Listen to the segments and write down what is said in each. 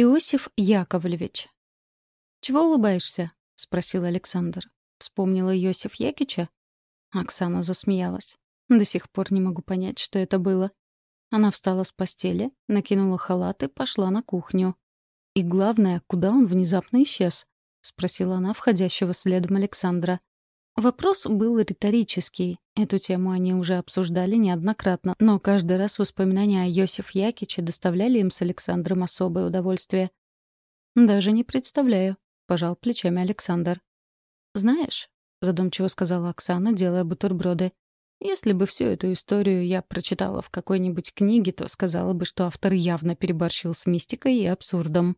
Иосиф Яковлевич. «Чего улыбаешься?» — спросил Александр. Вспомнила Иосиф Якича? Оксана засмеялась. До сих пор не могу понять, что это было. Она встала с постели, накинула халат и пошла на кухню. «И главное, куда он внезапно исчез?» — спросила она входящего следом Александра. Вопрос был риторический. Эту тему они уже обсуждали неоднократно, но каждый раз воспоминания о Йосиф Якиче доставляли им с Александром особое удовольствие. «Даже не представляю», — пожал плечами Александр. «Знаешь», — задумчиво сказала Оксана, делая бутерброды, «если бы всю эту историю я прочитала в какой-нибудь книге, то сказала бы, что автор явно переборщил с мистикой и абсурдом».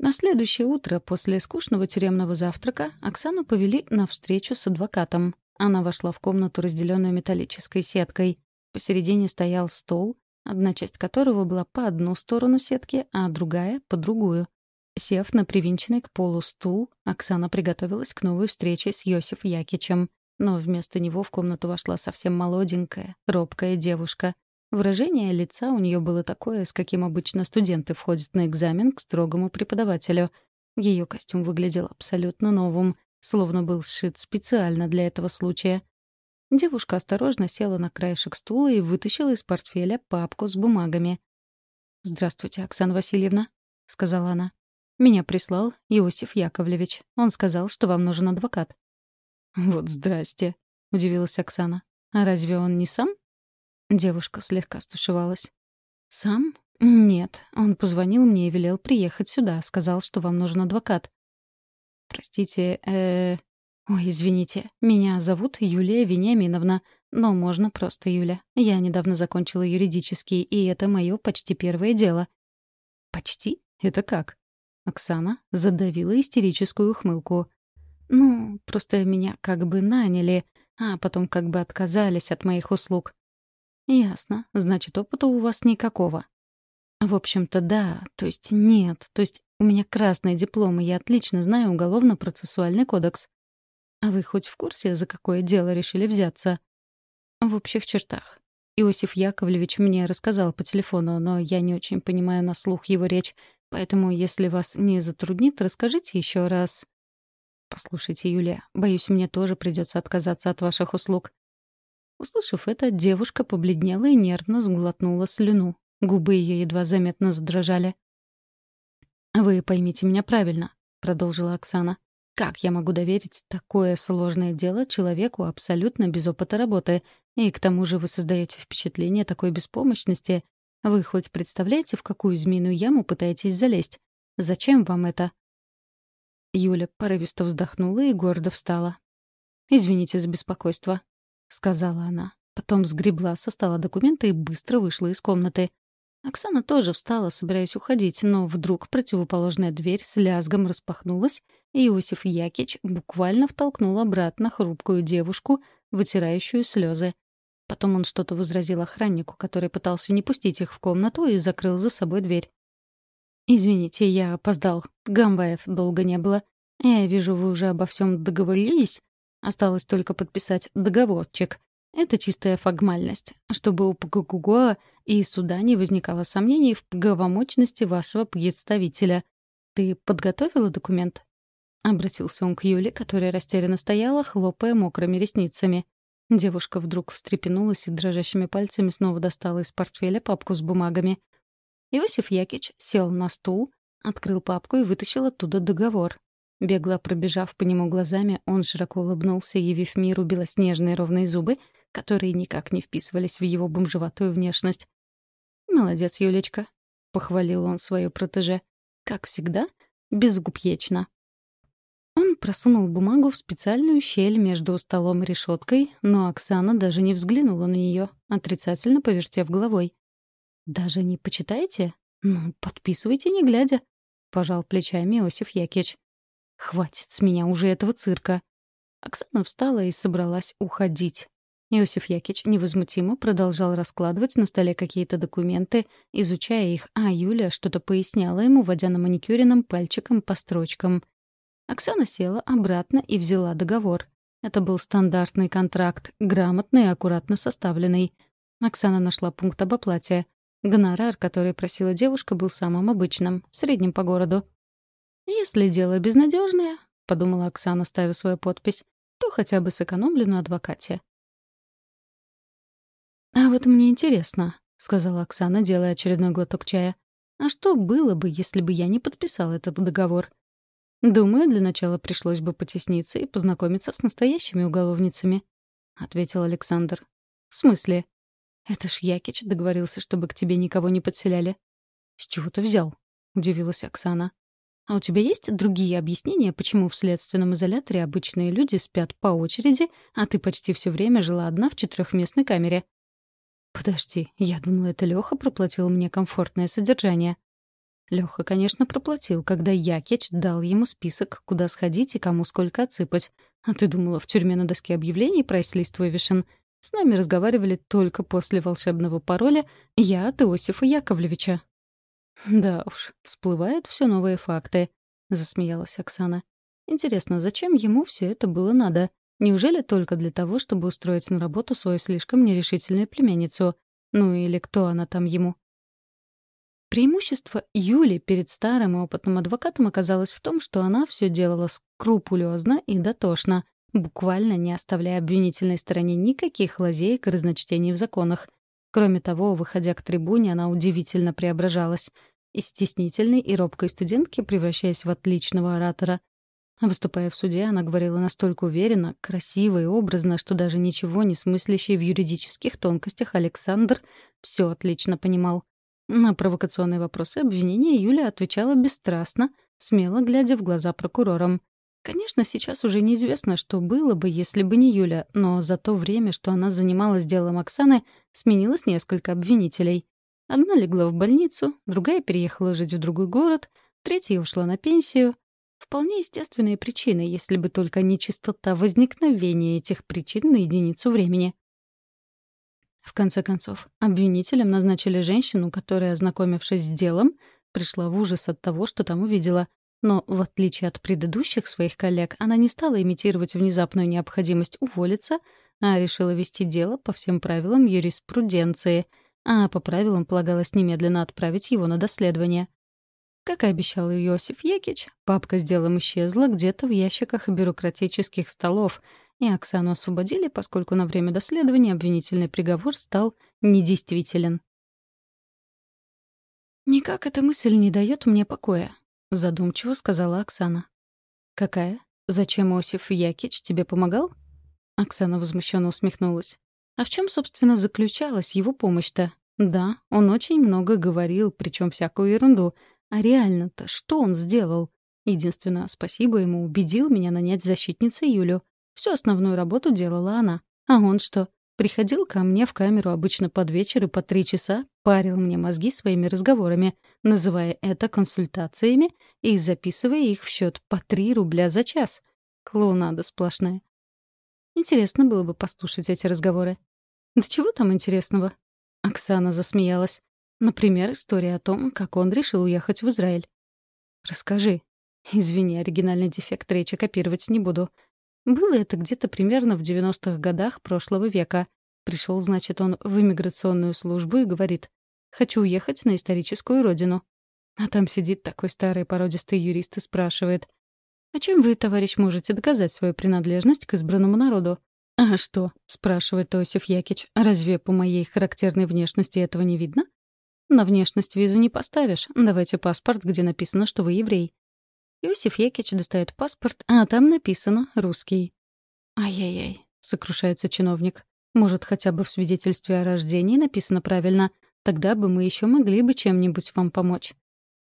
На следующее утро после скучного тюремного завтрака Оксану повели на встречу с адвокатом. Она вошла в комнату, разделенную металлической сеткой. Посередине стоял стол, одна часть которого была по одну сторону сетки, а другая — по другую. Сев на привинченный к полу стул, Оксана приготовилась к новой встрече с Йосиф Якичем. Но вместо него в комнату вошла совсем молоденькая, робкая девушка — Выражение лица у нее было такое, с каким обычно студенты входят на экзамен к строгому преподавателю. Ее костюм выглядел абсолютно новым, словно был сшит специально для этого случая. Девушка осторожно села на краешек стула и вытащила из портфеля папку с бумагами. «Здравствуйте, Оксана Васильевна», — сказала она. «Меня прислал Иосиф Яковлевич. Он сказал, что вам нужен адвокат». «Вот здрасте», — удивилась Оксана. «А разве он не сам?» Девушка слегка стушевалась. «Сам? Нет. Он позвонил мне и велел приехать сюда. Сказал, что вам нужен адвокат». «Простите, э, Ой, извините. Меня зовут Юлия Вениаминовна, но можно просто Юля. Я недавно закончила юридический, и это мое почти первое дело». «Почти? Это как?» Оксана задавила истерическую ухмылку. «Ну, просто меня как бы наняли, а потом как бы отказались от моих услуг. «Ясно. Значит, опыта у вас никакого». «В общем-то, да. То есть нет. То есть у меня красный диплом, и я отлично знаю уголовно-процессуальный кодекс». «А вы хоть в курсе, за какое дело решили взяться?» «В общих чертах. Иосиф Яковлевич мне рассказал по телефону, но я не очень понимаю на слух его речь, поэтому, если вас не затруднит, расскажите еще раз». «Послушайте, Юлия, боюсь, мне тоже придется отказаться от ваших услуг. Услышав это, девушка побледнела и нервно сглотнула слюну. Губы ее едва заметно задрожали. «Вы поймите меня правильно», — продолжила Оксана. «Как я могу доверить такое сложное дело человеку абсолютно без опыта работы? И к тому же вы создаете впечатление такой беспомощности. Вы хоть представляете, в какую змеиную яму пытаетесь залезть? Зачем вам это?» Юля порывисто вздохнула и гордо встала. «Извините за беспокойство. — сказала она. Потом сгребла со стола документы и быстро вышла из комнаты. Оксана тоже встала, собираясь уходить, но вдруг противоположная дверь с лязгом распахнулась, и Иосиф Якич буквально втолкнул обратно хрупкую девушку, вытирающую слезы. Потом он что-то возразил охраннику, который пытался не пустить их в комнату и закрыл за собой дверь. «Извините, я опоздал. Гамбаев долго не было. Я вижу, вы уже обо всем договорились?» Осталось только подписать договорчик. Это чистая формальность, чтобы у ПГГУА и суда не возникало сомнений в правомочности вашего представителя. Ты подготовила документ? Обратился он к Юле, которая растерянно стояла, хлопая мокрыми ресницами. Девушка вдруг встрепенулась и дрожащими пальцами снова достала из портфеля папку с бумагами. Иосиф Якич сел на стул, открыл папку и вытащил оттуда договор. Бегло пробежав по нему глазами, он широко улыбнулся, явив миру белоснежные ровные зубы, которые никак не вписывались в его бомжеватую внешность. «Молодец, Юлечка», — похвалил он свою протеже. «Как всегда, безгубьечно». Он просунул бумагу в специальную щель между столом и решеткой, но Оксана даже не взглянула на нее, отрицательно повертев головой. «Даже не почитаете? Ну, подписывайте, не глядя», — пожал плечами Иосиф Якич. Хватит с меня уже этого цирка. Оксана встала и собралась уходить. Иосиф Якич невозмутимо продолжал раскладывать на столе какие-то документы, изучая их, а Юля что-то поясняла ему, водя на маникюренным пальчиком по строчкам. Оксана села обратно и взяла договор. Это был стандартный контракт, грамотный и аккуратно составленный. Оксана нашла пункт об оплате. Гонорар, который просила девушка, был самым обычным, средним по городу. «Если дело безнадежное, подумала Оксана, ставя свою подпись, то хотя бы сэкономлю на адвокате. «А вот мне интересно», — сказала Оксана, делая очередной глоток чая. «А что было бы, если бы я не подписала этот договор?» «Думаю, для начала пришлось бы потесниться и познакомиться с настоящими уголовницами», — ответил Александр. «В смысле?» «Это ж Якич договорился, чтобы к тебе никого не подселяли». «С чего ты взял?» — удивилась Оксана. «А у тебя есть другие объяснения, почему в следственном изоляторе обычные люди спят по очереди, а ты почти все время жила одна в четырехместной камере?» «Подожди, я думала, это Леха проплатил мне комфортное содержание». Леха, конечно, проплатил, когда Якич дал ему список, куда сходить и кому сколько отсыпать. А ты думала, в тюрьме на доске объявлений прайс-лист вывешен? С нами разговаривали только после волшебного пароля «Я от Иосифа Яковлевича». «Да уж, всплывают все новые факты», — засмеялась Оксана. «Интересно, зачем ему все это было надо? Неужели только для того, чтобы устроить на работу свою слишком нерешительную племянницу? Ну или кто она там ему? Преимущество Юли перед старым и опытным адвокатом оказалось в том, что она все делала скрупулезно и дотошно, буквально не оставляя обвинительной стороне никаких лазеек и разночтений в законах. Кроме того, выходя к трибуне, она удивительно преображалась. Из стеснительной и робкой студентки, превращаясь в отличного оратора, Выступая в суде, она говорила настолько уверенно, красиво и образно, что даже ничего не смыслящий в юридических тонкостях Александр все отлично понимал. На провокационные вопросы обвинения Юля отвечала бесстрастно, смело глядя в глаза прокурорам. Конечно, сейчас уже неизвестно, что было бы, если бы не Юля, но за то время, что она занималась делом Оксаны, сменилось несколько обвинителей. Одна легла в больницу, другая переехала жить в другой город, третья ушла на пенсию — Вполне естественные причины, если бы только не чистота возникновения этих причин на единицу времени. В конце концов, обвинителям назначили женщину, которая, ознакомившись с делом, пришла в ужас от того, что там увидела. Но, в отличие от предыдущих своих коллег, она не стала имитировать внезапную необходимость уволиться, а решила вести дело по всем правилам юриспруденции, а по правилам полагалось немедленно отправить его на доследование. Как и обещал Иосиф Якич, папка с делом исчезла где-то в ящиках бюрократических столов, и Оксану освободили, поскольку на время доследования обвинительный приговор стал недействителен. «Никак эта мысль не дает мне покоя», — задумчиво сказала Оксана. «Какая? Зачем Иосиф Якич тебе помогал?» Оксана возмущенно усмехнулась. «А в чем, собственно, заключалась его помощь-то? Да, он очень много говорил, причем всякую ерунду, а реально-то что он сделал? Единственное, спасибо ему, убедил меня нанять защитницу Юлю. Всю основную работу делала она. А он что? Приходил ко мне в камеру обычно под вечер и по три часа парил мне мозги своими разговорами, называя это консультациями и записывая их в счет по три рубля за час. Клоунада сплошная. Интересно было бы послушать эти разговоры. Да чего там интересного? Оксана засмеялась. Например, история о том, как он решил уехать в Израиль. Расскажи. Извини, оригинальный дефект речи копировать не буду. Было это где-то примерно в 90-х годах прошлого века. Пришел, значит, он в иммиграционную службу и говорит, «Хочу уехать на историческую родину». А там сидит такой старый породистый юрист и спрашивает, «А чем вы, товарищ, можете доказать свою принадлежность к избранному народу?» «А что?» — спрашивает Осиф Якич. «Разве по моей характерной внешности этого не видно?» На внешность визу не поставишь. Давайте паспорт, где написано, что вы еврей. Иосиф Якич достает паспорт, а там написано «русский». «Ай-яй-яй», — сокрушается чиновник. «Может, хотя бы в свидетельстве о рождении написано правильно? Тогда бы мы еще могли бы чем-нибудь вам помочь».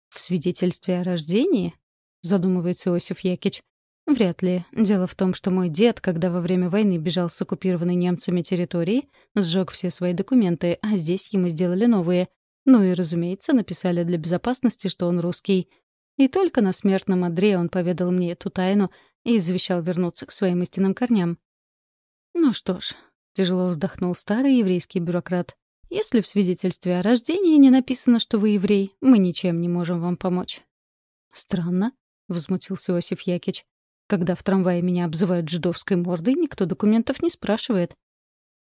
«В свидетельстве о рождении?» — задумывается Иосиф Якич. «Вряд ли. Дело в том, что мой дед, когда во время войны бежал с оккупированной немцами территории, сжег все свои документы, а здесь ему сделали новые — ну и, разумеется, написали для безопасности, что он русский. И только на смертном одре он поведал мне эту тайну и завещал вернуться к своим истинным корням. «Ну что ж», — тяжело вздохнул старый еврейский бюрократ, «если в свидетельстве о рождении не написано, что вы еврей, мы ничем не можем вам помочь». «Странно», — возмутился Иосиф Якич. «Когда в трамвае меня обзывают жидовской мордой, никто документов не спрашивает».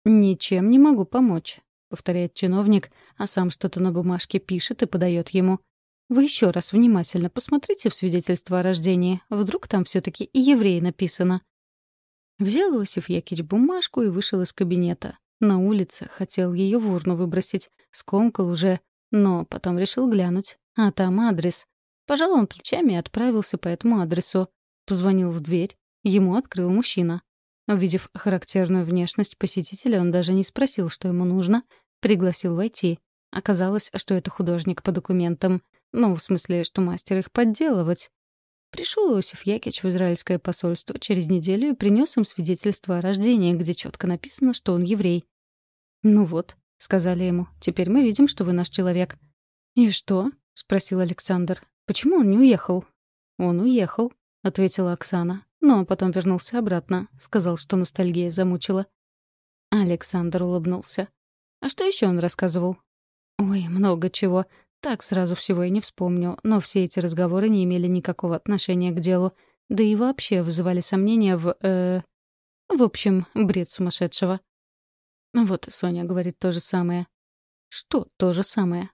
«Ничем не могу помочь», повторяет чиновник, а сам что-то на бумажке пишет и подает ему. «Вы еще раз внимательно посмотрите в свидетельство о рождении. Вдруг там все-таки еврей написано». Взял Иосиф Якич бумажку и вышел из кабинета. На улице хотел ее в урну выбросить, скомкал уже, но потом решил глянуть. А там адрес. Пожал он плечами и отправился по этому адресу. Позвонил в дверь. Ему открыл мужчина. Увидев характерную внешность посетителя, он даже не спросил, что ему нужно, пригласил войти. Оказалось, что это художник по документам. Ну, в смысле, что мастер их подделывать. Пришел Иосиф Якич в израильское посольство через неделю и принес им свидетельство о рождении, где четко написано, что он еврей. «Ну вот», — сказали ему, — «теперь мы видим, что вы наш человек». «И что?» — спросил Александр. «Почему он не уехал?» «Он уехал», — ответила Оксана. Но потом вернулся обратно. Сказал, что ностальгия замучила. Александр улыбнулся. «А что еще он рассказывал?» «Ой, много чего. Так сразу всего и не вспомню, но все эти разговоры не имели никакого отношения к делу, да и вообще вызывали сомнения в... Э, в общем, бред сумасшедшего. Вот Соня говорит то же самое. Что то же самое?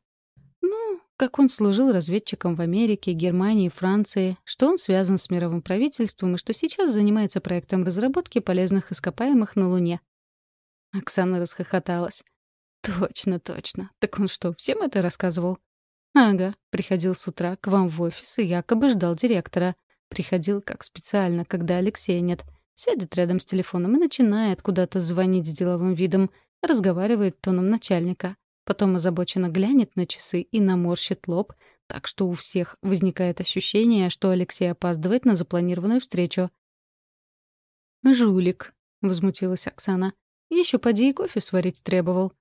Ну, как он служил разведчиком в Америке, Германии, Франции, что он связан с мировым правительством и что сейчас занимается проектом разработки полезных ископаемых на Луне. Оксана расхохоталась. «Точно, точно. Так он что, всем это рассказывал?» «Ага, приходил с утра к вам в офис и якобы ждал директора. Приходил как специально, когда Алексея нет. Сядет рядом с телефоном и начинает куда-то звонить с деловым видом, разговаривает тоном начальника. Потом озабоченно глянет на часы и наморщит лоб, так что у всех возникает ощущение, что Алексей опаздывает на запланированную встречу. «Жулик», — возмутилась Оксана. Еще поди и кофе сварить требовал.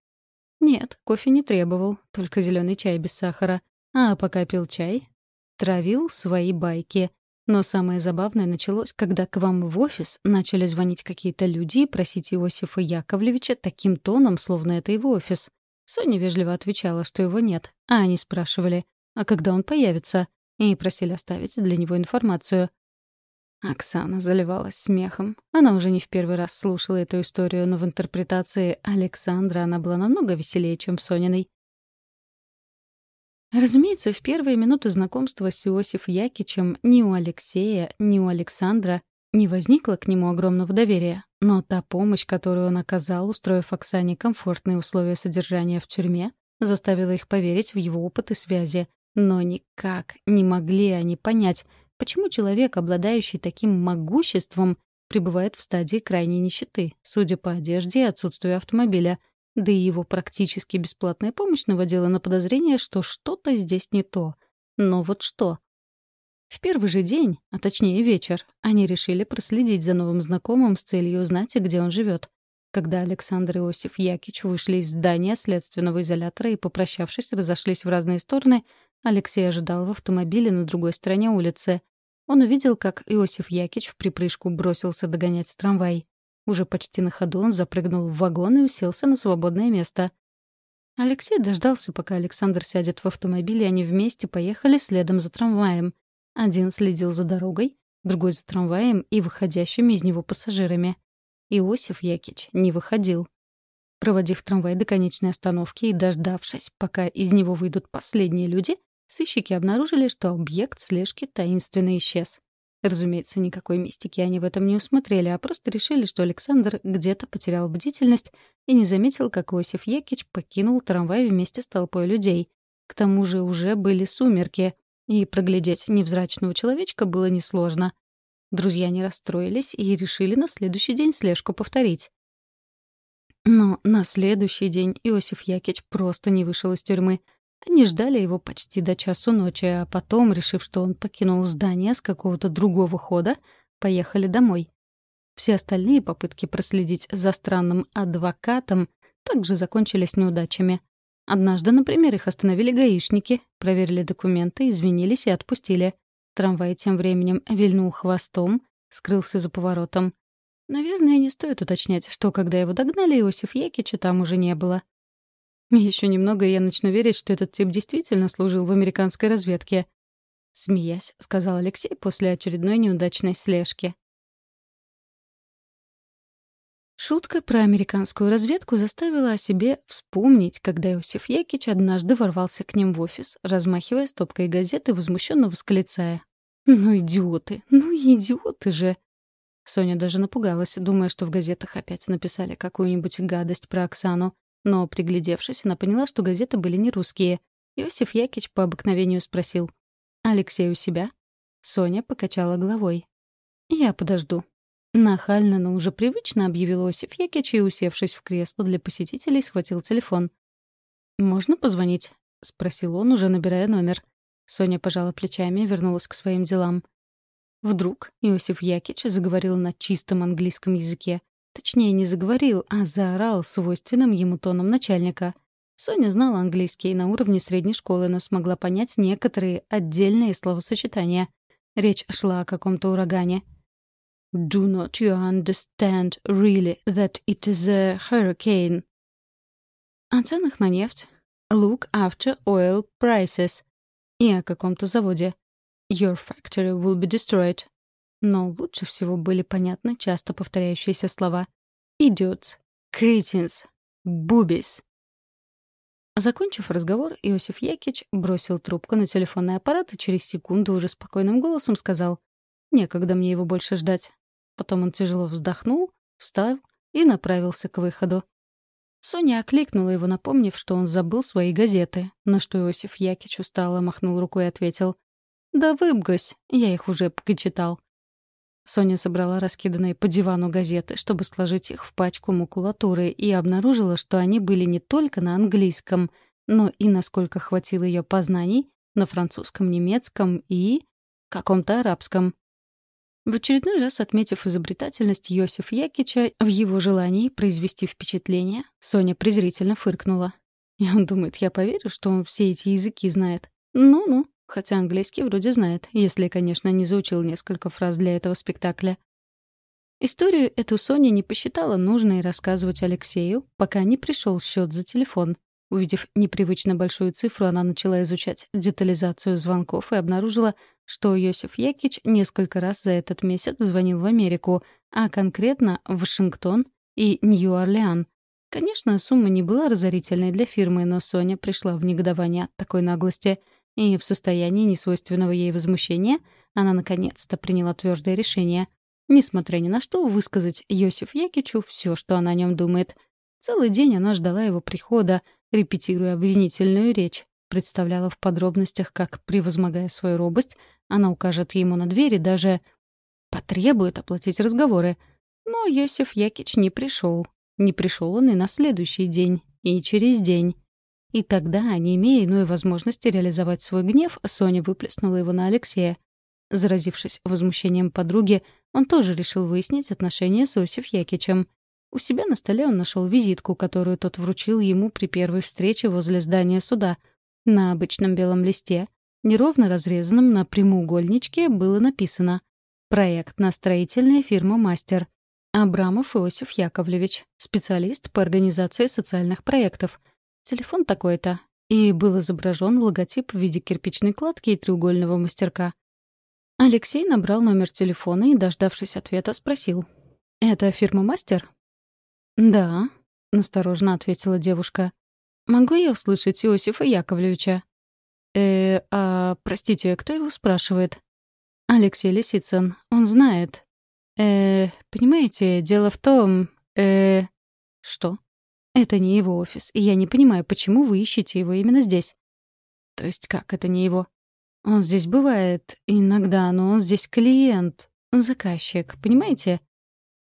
Нет, кофе не требовал, только зеленый чай без сахара. А пока пил чай, травил свои байки. Но самое забавное началось, когда к вам в офис начали звонить какие-то люди и просить Иосифа Яковлевича таким тоном, словно это его офис. Соня вежливо отвечала, что его нет, а они спрашивали, а когда он появится, и просили оставить для него информацию. Оксана заливалась смехом. Она уже не в первый раз слушала эту историю, но в интерпретации Александра она была намного веселее, чем в Сониной. Разумеется, в первые минуты знакомства с Иосиф Якичем ни у Алексея, ни у Александра не возникло к нему огромного доверия. Но та помощь, которую он оказал, устроив Оксане комфортные условия содержания в тюрьме, заставила их поверить в его опыт и связи. Но никак не могли они понять, Почему человек, обладающий таким могуществом, пребывает в стадии крайней нищеты, судя по одежде и отсутствию автомобиля? Да и его практически бесплатная помощь наводила на подозрение, что что-то здесь не то. Но вот что? В первый же день, а точнее вечер, они решили проследить за новым знакомым с целью узнать, где он живет. Когда Александр и Иосиф Якич вышли из здания следственного изолятора и, попрощавшись, разошлись в разные стороны, Алексей ожидал в автомобиле на другой стороне улицы. Он увидел, как Иосиф Якич в припрыжку бросился догонять трамвай. Уже почти на ходу он запрыгнул в вагон и уселся на свободное место. Алексей дождался, пока Александр сядет в автомобиль, и они вместе поехали следом за трамваем. Один следил за дорогой, другой за трамваем и выходящими из него пассажирами. Иосиф Якич не выходил. Проводив трамвай до конечной остановки и дождавшись, пока из него выйдут последние люди, Сыщики обнаружили, что объект слежки таинственно исчез. Разумеется, никакой мистики они в этом не усмотрели, а просто решили, что Александр где-то потерял бдительность и не заметил, как Иосиф Якич покинул трамвай вместе с толпой людей. К тому же уже были сумерки, и проглядеть невзрачного человечка было несложно. Друзья не расстроились и решили на следующий день слежку повторить. Но на следующий день Иосиф Якич просто не вышел из тюрьмы — они ждали его почти до часу ночи, а потом, решив, что он покинул здание с какого-то другого хода, поехали домой. Все остальные попытки проследить за странным адвокатом также закончились неудачами. Однажды, например, их остановили гаишники, проверили документы, извинились и отпустили. Трамвай тем временем вильнул хвостом, скрылся за поворотом. Наверное, не стоит уточнять, что когда его догнали, Иосиф Якича там уже не было. Еще немного, и я начну верить, что этот тип действительно служил в американской разведке. Смеясь, сказал Алексей после очередной неудачной слежки. Шутка про американскую разведку заставила о себе вспомнить, когда Иосиф Якич однажды ворвался к ним в офис, размахивая стопкой газеты, возмущенно восклицая. «Ну, идиоты! Ну, идиоты же!» Соня даже напугалась, думая, что в газетах опять написали какую-нибудь гадость про Оксану. Но, приглядевшись, она поняла, что газеты были не русские. Иосиф Якич по обыкновению спросил. «Алексей у себя?» Соня покачала головой. «Я подожду. Нахально, но уже привычно объявил Осип Якич и, усевшись в кресло для посетителей, схватил телефон. «Можно позвонить?» — спросил он, уже набирая номер. Соня пожала плечами и вернулась к своим делам. Вдруг Иосиф Якич заговорил на чистом английском языке. Точнее, не заговорил, а заорал свойственным ему тоном начальника. Соня знала английский на уровне средней школы, но смогла понять некоторые отдельные словосочетания. Речь шла о каком-то урагане — Do not you understand really that it is a hurricane? О ценах на нефть. Look after oil prices. И о каком-то заводе. Your factory will be destroyed. Но лучше всего были понятны часто повторяющиеся слова. Idiots. Cretins. Boobies. Закончив разговор, Иосиф Якич бросил трубку на телефонный аппарат и через секунду уже спокойным голосом сказал «Некогда мне его больше ждать. Потом он тяжело вздохнул, встал и направился к выходу. Соня окликнула его, напомнив, что он забыл свои газеты, на что Иосиф Якич устало махнул рукой и ответил. «Да выбгось, я их уже почитал». Соня собрала раскиданные по дивану газеты, чтобы сложить их в пачку макулатуры, и обнаружила, что они были не только на английском, но и, насколько хватило ее познаний, на французском, немецком и каком-то арабском. В очередной раз отметив изобретательность Йосиф Якича в его желании произвести впечатление, Соня презрительно фыркнула. И он думает, я поверю, что он все эти языки знает. Ну-ну, хотя английский вроде знает, если, конечно, не заучил несколько фраз для этого спектакля. Историю эту Соня не посчитала нужной рассказывать Алексею, пока не пришел счет за телефон. Увидев непривычно большую цифру, она начала изучать детализацию звонков и обнаружила, что Йосиф Якич несколько раз за этот месяц звонил в Америку, а конкретно в Вашингтон и Нью-Орлеан. Конечно, сумма не была разорительной для фирмы, но Соня пришла в негодование от такой наглости, и в состоянии несвойственного ей возмущения она наконец-то приняла твердое решение, несмотря ни на что, высказать Йосиф Якичу все, что она о нем думает. Целый день она ждала его прихода, репетируя обвинительную речь, представляла в подробностях, как, превозмогая свою робость, она укажет ему на двери, даже потребует оплатить разговоры. Но Йосиф Якич не пришел. Не пришел он и на следующий день, и через день. И тогда, не имея иной возможности реализовать свой гнев, Соня выплеснула его на Алексея. Заразившись возмущением подруги, он тоже решил выяснить отношения с Осиф Якичем. У себя на столе он нашел визитку, которую тот вручил ему при первой встрече возле здания суда. На обычном белом листе, неровно разрезанном на прямоугольничке, было написано «Проектно-строительная фирма «Мастер». Абрамов Иосиф Яковлевич, специалист по организации социальных проектов. Телефон такой-то. И был изображен логотип в виде кирпичной кладки и треугольного мастерка. Алексей набрал номер телефона и, дождавшись ответа, спросил. «Это фирма «Мастер»?» «Да», — насторожно ответила девушка. «Могу я услышать Иосифа Яковлевича?» «Э, а, простите, кто его спрашивает?» «Алексей Лисицын. Он знает». «Э, понимаете, дело в том... Э...» «Что?» «Это не его офис, и я не понимаю, почему вы ищете его именно здесь». «То есть как это не его?» «Он здесь бывает иногда, но он здесь клиент, заказчик, понимаете?»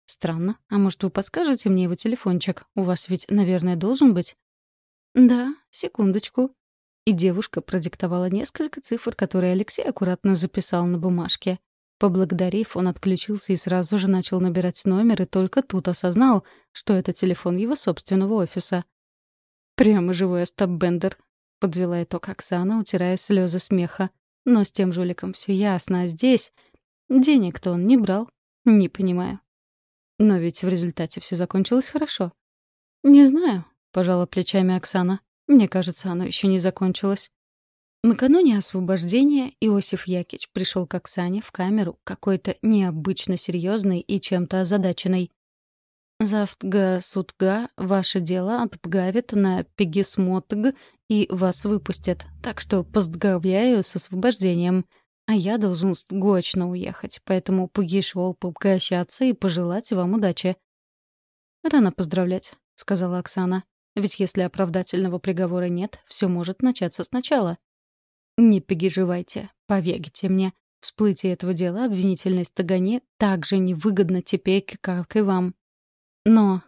Странно. А может, вы подскажете мне его телефончик? У вас ведь, наверное, должен быть? Да, секундочку. И девушка продиктовала несколько цифр, которые Алексей аккуратно записал на бумажке. Поблагодарив, он отключился и сразу же начал набирать номер, и только тут осознал, что это телефон его собственного офиса. «Прямо живой Остап Бендер», — подвела итог Оксана, утирая слезы смеха. «Но с тем жуликом все ясно, а здесь...» Денег-то он не брал. Не понимаю. Но ведь в результате все закончилось хорошо. «Не знаю», — пожала плечами Оксана. «Мне кажется, оно еще не закончилось». Накануне освобождения Иосиф Якич пришел к Оксане в камеру, какой-то необычно серьезный и чем-то озадаченный. Завтга сутга ваше дело отпгавит на пегисмотг и вас выпустят. Так что поздравляю с освобождением. А я должен гочно уехать, поэтому погишел погощаться и пожелать вам удачи. «Рано поздравлять», — сказала Оксана. «Ведь если оправдательного приговора нет, все может начаться сначала». «Не переживайте, поверьте мне. Всплытие этого дела обвинительной стагане так же невыгодно теперь, как и вам. Но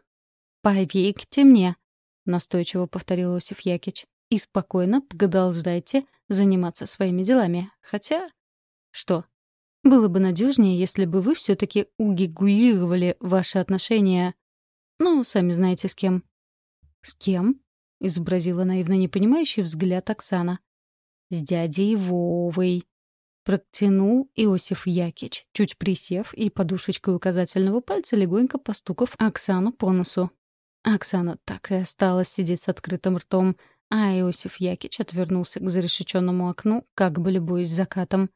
поверьте мне, настойчиво повторил Осиф Якич, и спокойно продолжайте заниматься своими делами. Хотя что? Было бы надежнее, если бы вы все-таки угигуировали ваши отношения. Ну, сами знаете, с кем. С кем? изобразила наивно непонимающий взгляд Оксана. С дядей Вовой. Протянул Иосиф Якич, чуть присев и подушечкой указательного пальца легонько постукав Оксану по носу. Оксана так и осталась сидеть с открытым ртом, а Иосиф Якич отвернулся к зарешеченному окну, как бы любуясь закатом.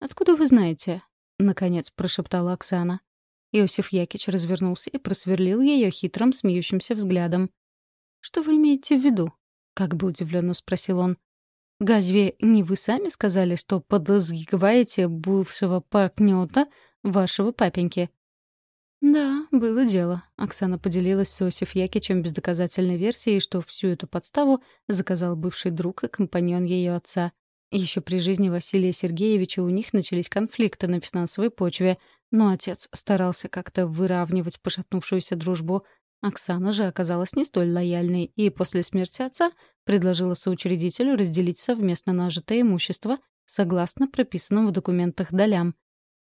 «Откуда вы знаете?» — наконец прошептала Оксана. Иосиф Якич развернулся и просверлил ее хитрым, смеющимся взглядом. «Что вы имеете в виду?» — как бы удивленно спросил он. Разве не вы сами сказали, что подозреваете бывшего партнера вашего папеньки?» «Да, было дело». Оксана поделилась с Осиф Якичем бездоказательной версией, что всю эту подставу заказал бывший друг и компаньон ее отца. Еще при жизни Василия Сергеевича у них начались конфликты на финансовой почве, но отец старался как-то выравнивать пошатнувшуюся дружбу. Оксана же оказалась не столь лояльной, и после смерти отца предложила соучредителю разделить совместно нажитое имущество согласно прописанным в документах долям.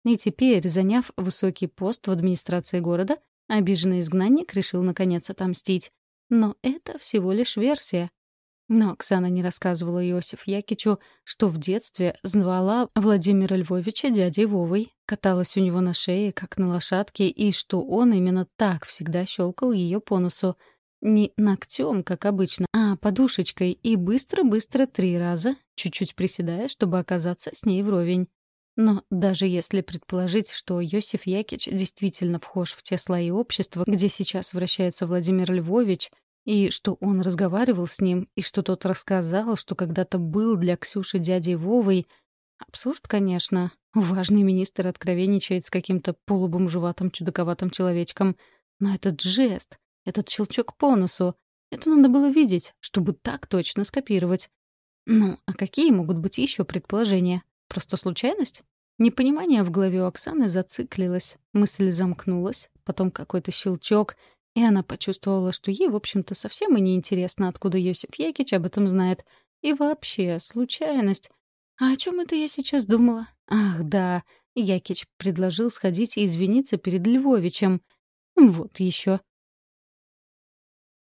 И теперь, заняв высокий пост в администрации города, обиженный изгнанник решил наконец отомстить. Но это всего лишь версия. Но Оксана не рассказывала Иосиф Якичу, что в детстве звала Владимира Львовича дядей Вовой, каталась у него на шее, как на лошадке, и что он именно так всегда щелкал ее по носу — не ногтем, как обычно, а подушечкой и быстро-быстро три раза, чуть-чуть приседая, чтобы оказаться с ней вровень. Но даже если предположить, что Йосиф Якич действительно вхож в те слои общества, где сейчас вращается Владимир Львович, и что он разговаривал с ним, и что тот рассказал, что когда-то был для Ксюши дядей Вовой, абсурд, конечно. Важный министр откровенничает с каким-то полубомжеватым чудаковатым человечком. Но этот жест, этот щелчок по носу. Это надо было видеть, чтобы так точно скопировать. Ну, а какие могут быть еще предположения? Просто случайность? Непонимание в голове у Оксаны зациклилось, мысль замкнулась, потом какой-то щелчок, и она почувствовала, что ей, в общем-то, совсем и не интересно, откуда Йосиф Якич об этом знает. И вообще, случайность. А о чем это я сейчас думала? Ах, да, Якич предложил сходить и извиниться перед Львовичем. Вот еще.